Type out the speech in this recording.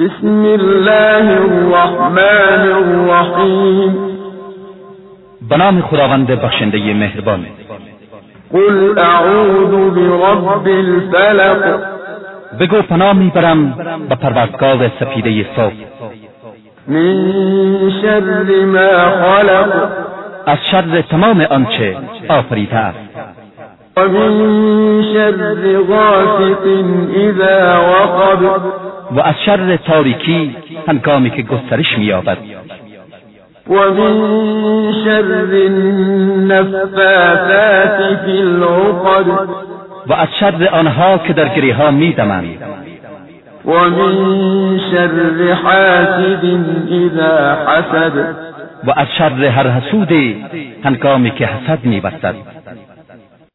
بسم الله الرحمن الرحیم به نام خداوند بخشنده مهربان. قل اعوذ برب الفلق. بگو پناه می‌برم به پروردگار سپیده صبح من شر ما خلق. از شر تمام آنچه آفریده است. و من شر غاسق اذا وقب. و از شر تاریکی هنگامی که گسترش مییابد. و من شر النفاثات فی العقد. و از شر آنها که در گریه ها میدمند. و من شر حاسد اذا حسد. و از شر هر حسودی هنگامی که حسد میبستد.